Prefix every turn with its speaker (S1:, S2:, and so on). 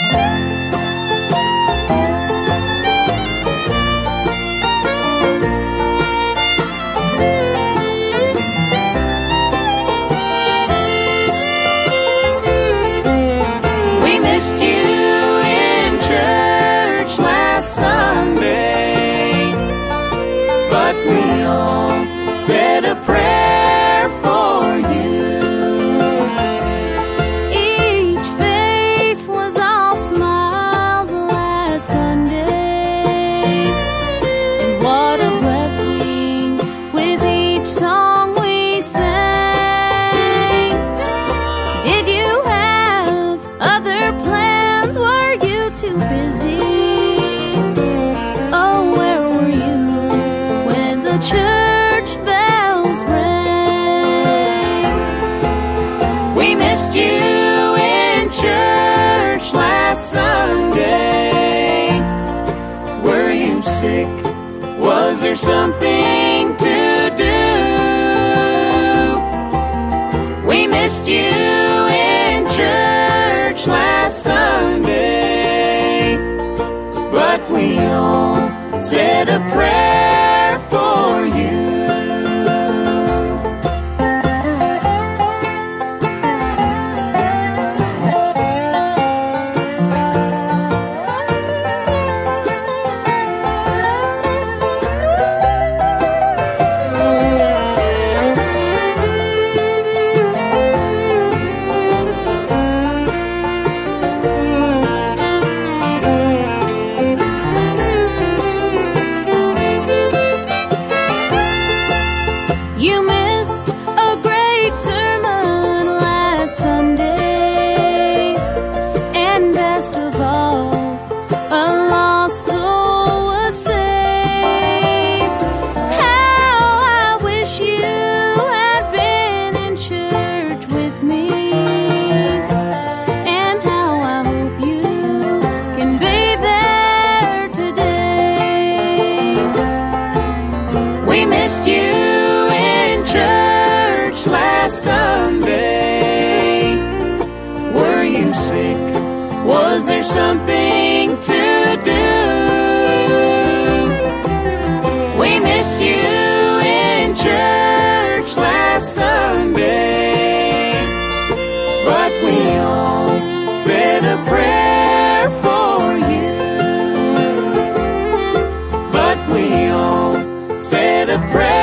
S1: Música church
S2: bells ring.
S1: We missed you in church last Sunday. Were you sick? Was there something to do? We missed you in church last Sunday, but we all said a prayer. you
S2: in church last Sunday. Were you sick? Was there something to do? We missed you in church last Sunday, but
S1: we all said a prayer for you. But we all said a prayer.